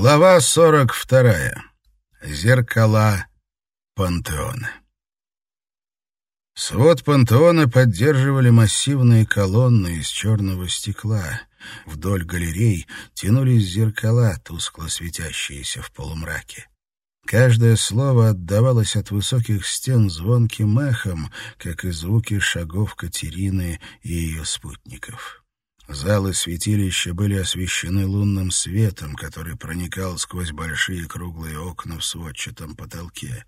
Глава 42. Зеркала пантеона. Свод пантеона поддерживали массивные колонны из черного стекла. Вдоль галерей тянулись зеркала, тускло светящиеся в полумраке. Каждое слово отдавалось от высоких стен звонким эхом, как и звуки шагов Катерины и ее спутников. Залы святилища были освещены лунным светом, который проникал сквозь большие круглые окна в сводчатом потолке.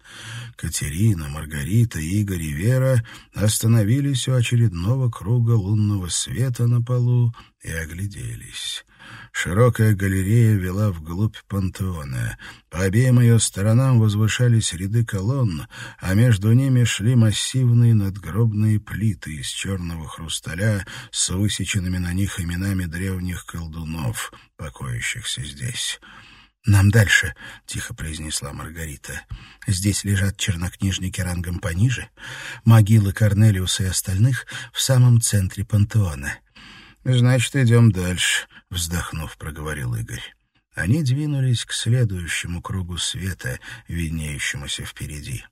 Катерина, Маргарита, Игорь и Вера остановились у очередного круга лунного света на полу и огляделись. Широкая галерея вела вглубь пантеона. По обеим ее сторонам возвышались ряды колонн, а между ними шли массивные надгробные плиты из черного хрусталя с высеченными на них именами древних колдунов, покоящихся здесь. «Нам дальше», — тихо произнесла Маргарита. «Здесь лежат чернокнижники рангом пониже, могилы Корнелиуса и остальных в самом центре пантеона». «Значит, идем дальше», — вздохнув, проговорил Игорь. Они двинулись к следующему кругу света, виднеющемуся впереди.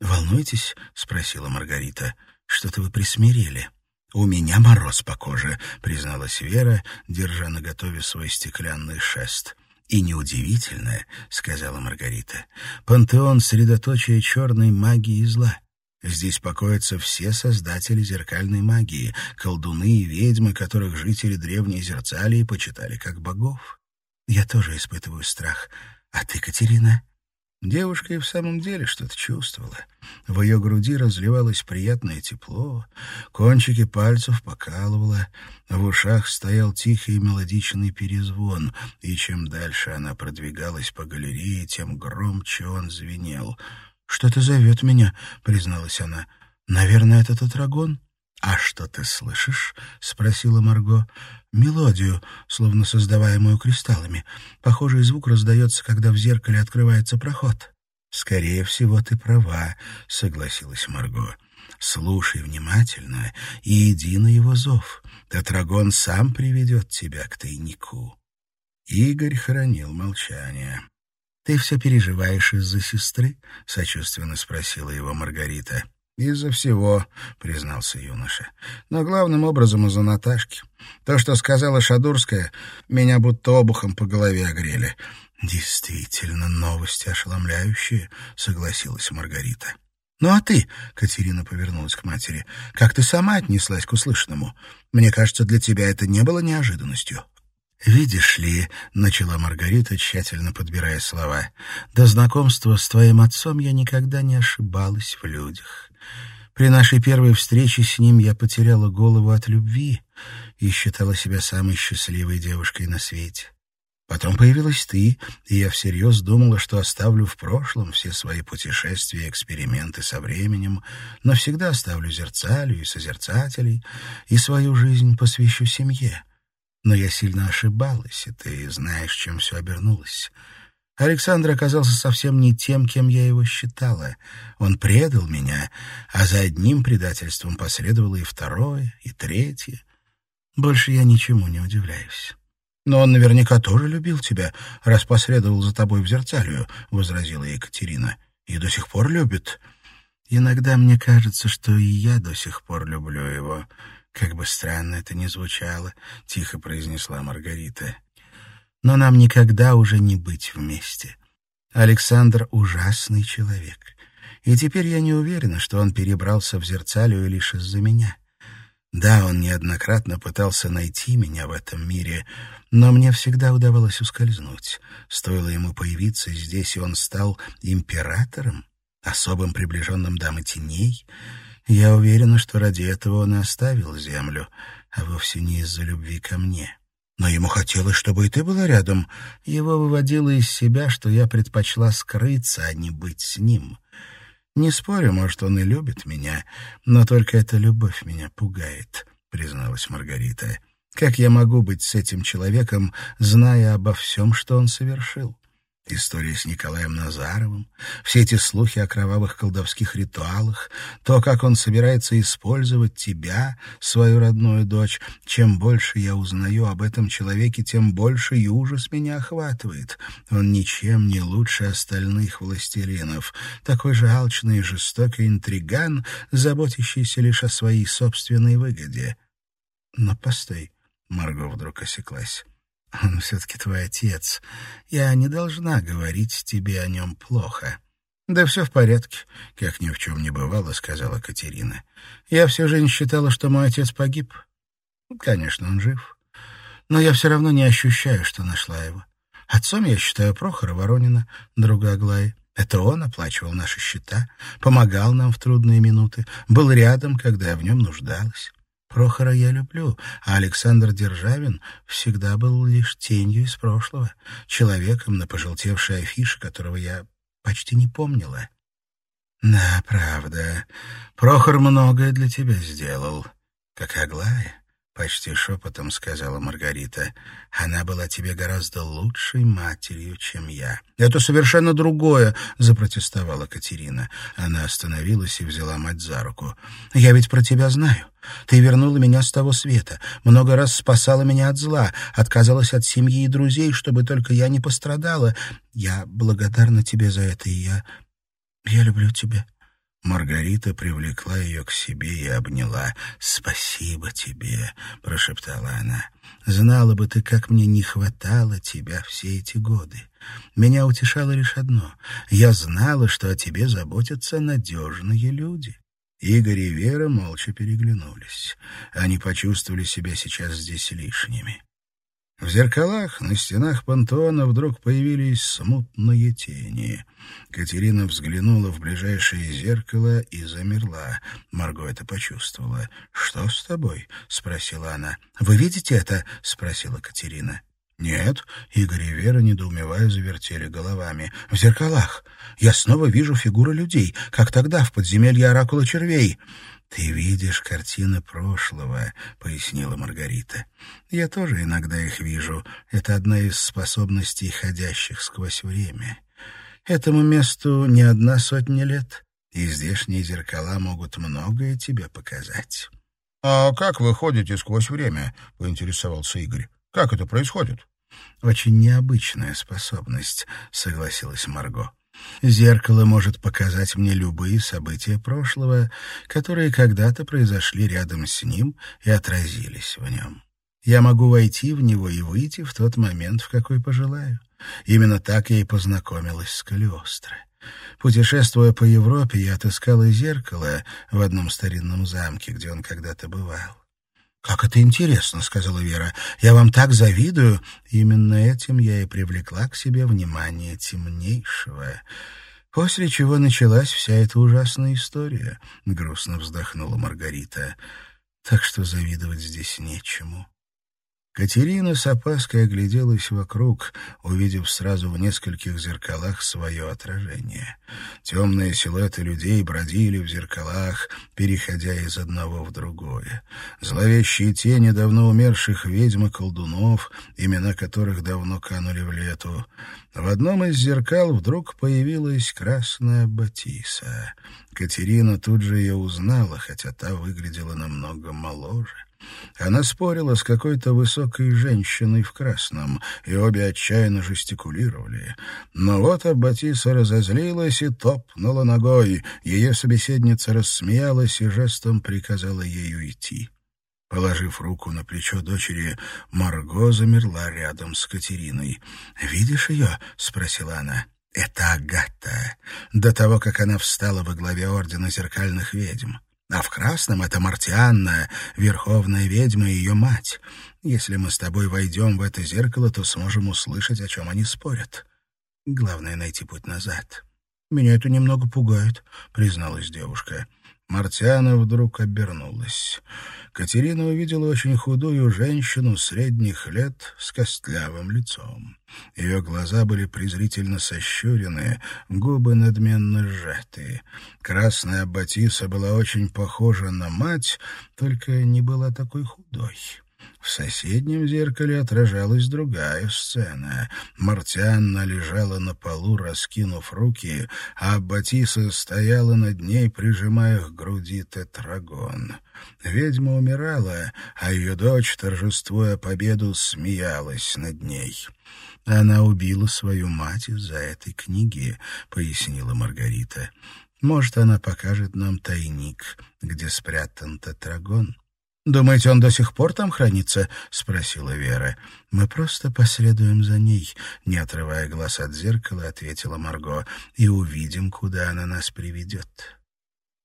«Волнуетесь?» — спросила Маргарита. «Что-то вы присмирели». «У меня мороз по коже», — призналась Вера, держа наготове свой стеклянный шест. «И неудивительно», — сказала Маргарита. «Пантеон — средоточие черной магии и зла. Здесь покоятся все создатели зеркальной магии, колдуны и ведьмы, которых жители древней Зерцалии почитали как богов. Я тоже испытываю страх. А ты, Катерина?» Девушка и в самом деле что-то чувствовала. В ее груди разливалось приятное тепло, кончики пальцев покалывало, в ушах стоял тихий мелодичный перезвон, и чем дальше она продвигалась по галерее, тем громче он звенел — «Что-то зовет меня», — призналась она. «Наверное, это тетрагон». «А что ты слышишь?» — спросила Марго. «Мелодию, словно создаваемую кристаллами. Похожий звук раздается, когда в зеркале открывается проход». «Скорее всего, ты права», — согласилась Марго. «Слушай внимательно и иди на его зов. Тетрагон сам приведет тебя к тайнику». Игорь хранил молчание. «Ты все переживаешь из-за сестры?» — сочувственно спросила его Маргарита. «Из-за всего», — признался юноша. «Но главным образом из-за Наташки. То, что сказала Шадурская, меня будто обухом по голове огрели». «Действительно, новости ошеломляющие», — согласилась Маргарита. «Ну а ты?» — Катерина повернулась к матери. «Как ты сама отнеслась к услышанному? Мне кажется, для тебя это не было неожиданностью». «Видишь ли», — начала Маргарита, тщательно подбирая слова, «до знакомства с твоим отцом я никогда не ошибалась в людях. При нашей первой встрече с ним я потеряла голову от любви и считала себя самой счастливой девушкой на свете. Потом появилась ты, и я всерьез думала, что оставлю в прошлом все свои путешествия и эксперименты со временем, навсегда оставлю зерцалью и созерцателей, и свою жизнь посвящу семье». Но я сильно ошибалась, и ты знаешь, чем все обернулось. Александр оказался совсем не тем, кем я его считала. Он предал меня, а за одним предательством последовало и второе, и третье. Больше я ничему не удивляюсь. «Но он наверняка тоже любил тебя, раз последовал за тобой в Зерцалию», — возразила Екатерина. «И до сих пор любит». «Иногда мне кажется, что и я до сих пор люблю его. «Как бы странно это ни звучало», — тихо произнесла Маргарита. «Но нам никогда уже не быть вместе. Александр — ужасный человек, и теперь я не уверена, что он перебрался в Зерцалию лишь из-за меня. Да, он неоднократно пытался найти меня в этом мире, но мне всегда удавалось ускользнуть. Стоило ему появиться здесь, и он стал императором, особым приближенным дамы теней». Я уверена, что ради этого он и оставил землю, а вовсе не из-за любви ко мне. Но ему хотелось, чтобы и ты была рядом. Его выводило из себя, что я предпочла скрыться, а не быть с ним. Не спорю, может, он и любит меня, но только эта любовь меня пугает, призналась Маргарита. Как я могу быть с этим человеком, зная обо всем, что он совершил? История с Николаем Назаровым, все эти слухи о кровавых колдовских ритуалах, то, как он собирается использовать тебя, свою родную дочь. Чем больше я узнаю об этом человеке, тем больше и ужас меня охватывает. Он ничем не лучше остальных властелинов. Такой же алчный и жестокий интриган, заботящийся лишь о своей собственной выгоде. Но постой, Марго вдруг осеклась. Он все-таки твой отец. Я не должна говорить тебе о нем плохо». «Да все в порядке», — как ни в чем не бывало, — сказала Катерина. «Я всю жизнь считала, что мой отец погиб. Конечно, он жив. Но я все равно не ощущаю, что нашла его. Отцом я считаю Прохора Воронина, друга Аглаи. Это он оплачивал наши счета, помогал нам в трудные минуты, был рядом, когда я в нем нуждалась. Прохора я люблю, а Александр Державин всегда был лишь тенью из прошлого, человеком на пожелтевшей афише, которого я почти не помнила. Да, правда, Прохор многое для тебя сделал, как Аглая. — почти шепотом сказала Маргарита. «Она была тебе гораздо лучшей матерью, чем я». «Это совершенно другое», — запротестовала Катерина. Она остановилась и взяла мать за руку. «Я ведь про тебя знаю. Ты вернула меня с того света, много раз спасала меня от зла, отказалась от семьи и друзей, чтобы только я не пострадала. Я благодарна тебе за это, и я... я люблю тебя». Маргарита привлекла ее к себе и обняла. «Спасибо тебе», — прошептала она. «Знала бы ты, как мне не хватало тебя все эти годы. Меня утешало лишь одно. Я знала, что о тебе заботятся надежные люди». Игорь и Вера молча переглянулись. Они почувствовали себя сейчас здесь лишними. В зеркалах на стенах пантеона вдруг появились смутные тени. Катерина взглянула в ближайшее зеркало и замерла. Марго это почувствовала. «Что с тобой?» — спросила она. «Вы видите это?» — спросила Катерина. «Нет», — Игорь и Вера, недоумевая, завертели головами. «В зеркалах. Я снова вижу фигуры людей, как тогда в подземелье Оракула Червей». «Ты видишь картины прошлого», — пояснила Маргарита. «Я тоже иногда их вижу. Это одна из способностей ходящих сквозь время. Этому месту не одна сотня лет, и здешние зеркала могут многое тебе показать». «А как вы ходите сквозь время?» — поинтересовался Игорь. «Как это происходит?» «Очень необычная способность», — согласилась Марго. Зеркало может показать мне любые события прошлого, которые когда-то произошли рядом с ним и отразились в нем. Я могу войти в него и выйти в тот момент, в какой пожелаю. Именно так я и познакомилась с Калиостро. Путешествуя по Европе, я отыскала зеркало в одном старинном замке, где он когда-то бывал. «Как это интересно», — сказала Вера. «Я вам так завидую». Именно этим я и привлекла к себе внимание темнейшего. После чего началась вся эта ужасная история, — грустно вздохнула Маргарита. Так что завидовать здесь нечему. Катерина с опаской огляделась вокруг, увидев сразу в нескольких зеркалах свое отражение. Темные силуэты людей бродили в зеркалах, переходя из одного в другое. Зловещие тени давно умерших ведьм и колдунов, имена которых давно канули в лету. В одном из зеркал вдруг появилась красная Батиса. Катерина тут же ее узнала, хотя та выглядела намного моложе. Она спорила с какой-то высокой женщиной в красном, и обе отчаянно жестикулировали. Но вот Аббатиса разозлилась и топнула ногой. Ее собеседница рассмеялась и жестом приказала ей уйти. Положив руку на плечо дочери, Марго замерла рядом с Катериной. «Видишь ее?» — спросила она. «Это Агата, до того, как она встала во главе Ордена Зеркальных Ведьм. А в красном — это Мартианна, верховная ведьма и ее мать. Если мы с тобой войдем в это зеркало, то сможем услышать, о чем они спорят. Главное — найти путь назад. «Меня это немного пугает», — призналась девушка. Мартиана вдруг обернулась. Катерина увидела очень худую женщину средних лет с костлявым лицом. Ее глаза были презрительно сощурены, губы надменно сжаты. Красная Батиса была очень похожа на мать, только не была такой худой. В соседнем зеркале отражалась другая сцена. Мартианна лежала на полу, раскинув руки, а Батиса стояла над ней, прижимая к груди тетрагон. Ведьма умирала, а ее дочь, торжествуя победу, смеялась над ней. «Она убила свою мать из-за этой книги», — пояснила Маргарита. «Может, она покажет нам тайник, где спрятан тетрагон». «Думаете, он до сих пор там хранится?» — спросила Вера. «Мы просто последуем за ней», — не отрывая глаз от зеркала, ответила Марго, «и увидим, куда она нас приведет».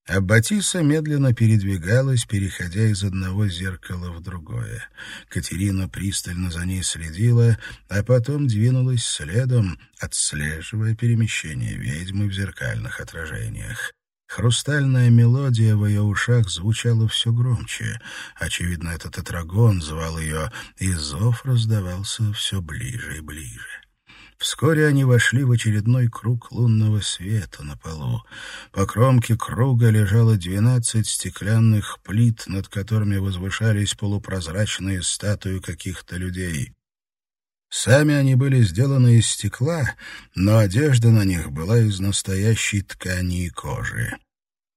А Батиса медленно передвигалась, переходя из одного зеркала в другое. Катерина пристально за ней следила, а потом двинулась следом, отслеживая перемещение ведьмы в зеркальных отражениях. Хрустальная мелодия в ее ушах звучала все громче. Очевидно, этот тетрагон звал ее, и зов раздавался все ближе и ближе. Вскоре они вошли в очередной круг лунного света на полу. По кромке круга лежало двенадцать стеклянных плит, над которыми возвышались полупрозрачные статуи каких-то людей. Сами они были сделаны из стекла, но одежда на них была из настоящей ткани и кожи.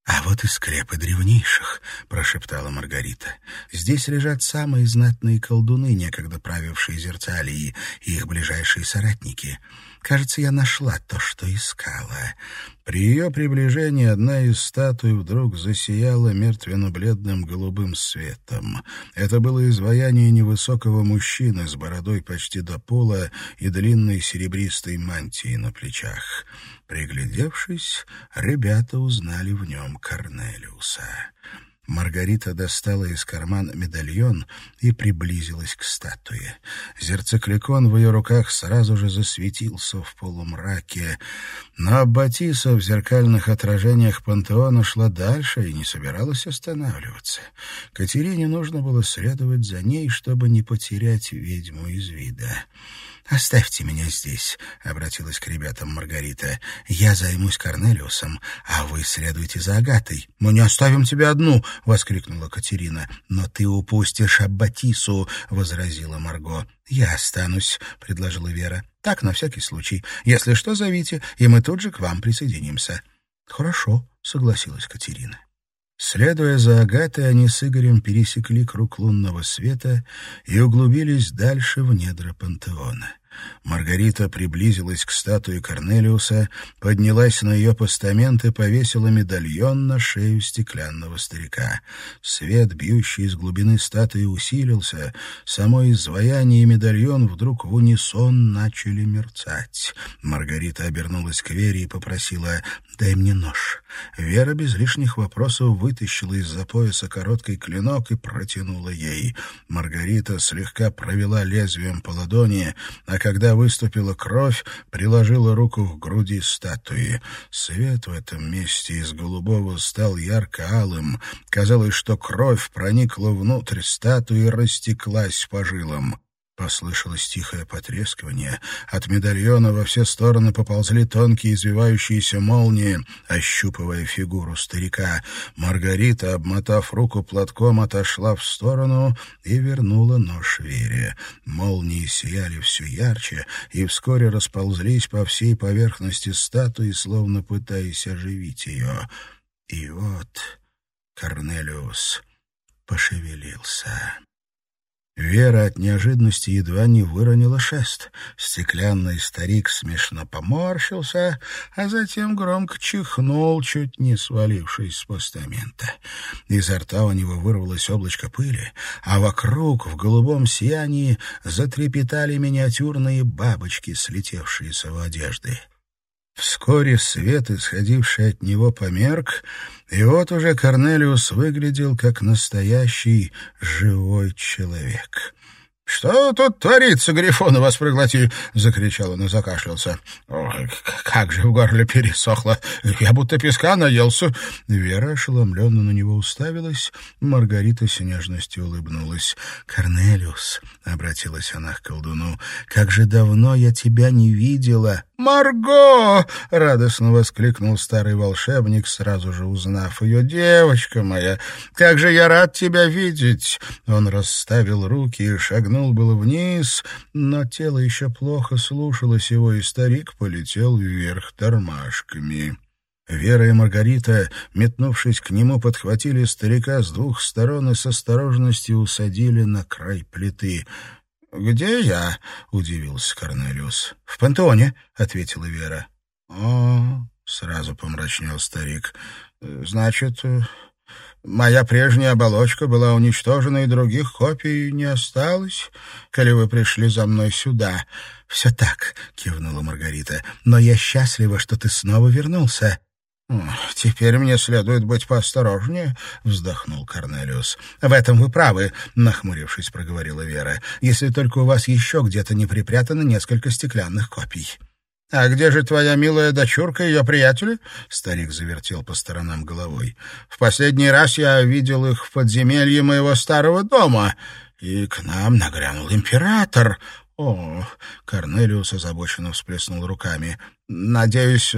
«А вот и скрепы древнейших», — прошептала Маргарита. «Здесь лежат самые знатные колдуны, некогда правившие Зерцалии, и их ближайшие соратники. Кажется, я нашла то, что искала». При ее приближении одна из статуй вдруг засияла мертвенно-бледным голубым светом. Это было изваяние невысокого мужчины с бородой почти до пола и длинной серебристой мантией на плечах. Приглядевшись, ребята узнали в нем Корнелиуса. Маргарита достала из кармана медальон и приблизилась к статуе. Зерцекликон в ее руках сразу же засветился в полумраке, но Батиса в зеркальных отражениях пантеона шла дальше и не собиралась останавливаться. Катерине нужно было следовать за ней, чтобы не потерять ведьму из вида. «Оставьте меня здесь», — обратилась к ребятам Маргарита. «Я займусь Корнелиусом, а вы следуйте за Агатой». «Мы не оставим тебя одну», — воскликнула Катерина. «Но ты упустишь Аббатису», — возразила Марго. «Я останусь», — предложила Вера. «Так, на всякий случай. Если что, зовите, и мы тут же к вам присоединимся». «Хорошо», — согласилась Катерина. Следуя за Агатой, они с Игорем пересекли круг лунного света и углубились дальше в недра пантеона. Маргарита приблизилась к статуе Корнелиуса, поднялась на ее постамент и повесила медальон на шею стеклянного старика. Свет, бьющий из глубины статуи, усилился. Само изваяние и медальон вдруг в унисон начали мерцать. Маргарита обернулась к Вере и попросила «Дай мне нож». Вера без лишних вопросов вытащила из-за пояса короткий клинок и протянула ей. Маргарита слегка провела лезвием по ладони, а когда выступила кровь, приложила руку к груди статуи. Свет в этом месте из голубого стал ярко-алым. Казалось, что кровь проникла внутрь статуи и растеклась по жилам. Послышалось тихое потрескивание. От медальона во все стороны поползли тонкие извивающиеся молнии, ощупывая фигуру старика. Маргарита, обмотав руку платком, отошла в сторону и вернула нож Вере. Молнии сияли все ярче и вскоре расползлись по всей поверхности статуи, словно пытаясь оживить ее. И вот Корнелиус пошевелился. Вера от неожиданности едва не выронила шест. Стеклянный старик смешно поморщился, а затем громко чихнул, чуть не свалившись с постамента. Изо рта у него вырвалось облачко пыли, а вокруг в голубом сиянии затрепетали миниатюрные бабочки, слетевшие с его одежды. Вскоре свет, исходивший от него, померк, и вот уже Корнелиус выглядел как настоящий живой человек. «Что тут творится, Грифон, вас проглоти!» — закричал он и закашлялся. «Ой, как же в горле пересохло! Я будто песка наелся!» Вера ошеломленно на него уставилась, Маргарита с нежностью улыбнулась. «Корнелиус!» — обратилась она к колдуну. «Как же давно я тебя не видела!» Марго!» — радостно воскликнул старый волшебник, сразу же узнав ее. «Девочка моя, как же я рад тебя видеть!» Он расставил руки и шагнул было вниз, но тело еще плохо слушалось его, и старик полетел вверх тормашками. Вера и Маргарита, метнувшись к нему, подхватили старика с двух сторон и с осторожностью усадили на край плиты. «Где я?» — удивился Корнелиус. «В пантеоне», — ответила Вера. «О, — сразу помрачнел старик, — значит, моя прежняя оболочка была уничтожена, и других копий не осталось, коли вы пришли за мной сюда». «Все так», — кивнула Маргарита, — «но я счастлива, что ты снова вернулся». «Теперь мне следует быть поосторожнее», — вздохнул Корнелиус. «В этом вы правы», — нахмурившись, проговорила Вера, «если только у вас еще где-то не припрятано несколько стеклянных копий». «А где же твоя милая дочурка и ее приятели?» Старик завертел по сторонам головой. «В последний раз я видел их в подземелье моего старого дома, и к нам нагрянул император. «О!» — Корнелиус озабоченно всплеснул руками. «Надеюсь,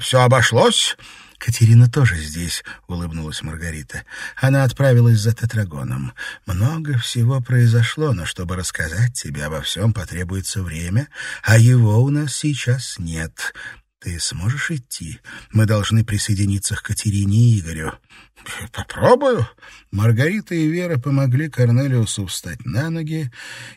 все обошлось?» «Катерина тоже здесь», — улыбнулась Маргарита. «Она отправилась за тетрагоном. Много всего произошло, но чтобы рассказать тебе обо всем, потребуется время, а его у нас сейчас нет. Ты сможешь идти? Мы должны присоединиться к Катерине и Игорю». «Попробую». Маргарита и Вера помогли Корнелиусу встать на ноги,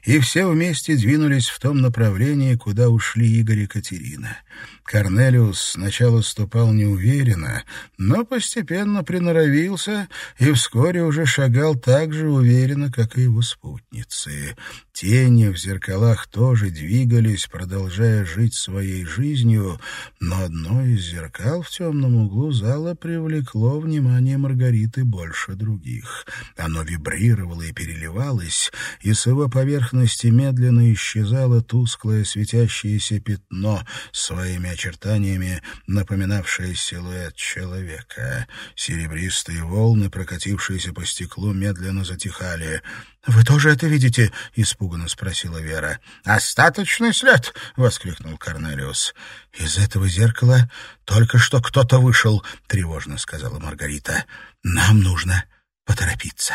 и все вместе двинулись в том направлении, куда ушли Игорь и Катерина. Корнелиус сначала ступал неуверенно, но постепенно приноровился и вскоре уже шагал так же уверенно, как и его спутницы. Тени в зеркалах тоже двигались, продолжая жить своей жизнью, но одно из зеркал в темном углу зала привлекло внимание Маргариты больше других. Оно вибрировало и переливалось, и с его поверхности медленно исчезало тусклое светящееся пятно, своими очертаниями напоминавшее силуэт человека. Серебристые волны, прокатившиеся по стеклу, медленно затихали — «Вы тоже это видите?» — испуганно спросила Вера. «Остаточный след!» — воскликнул Корнелиус. «Из этого зеркала только что кто-то вышел», — тревожно сказала Маргарита. «Нам нужно поторопиться».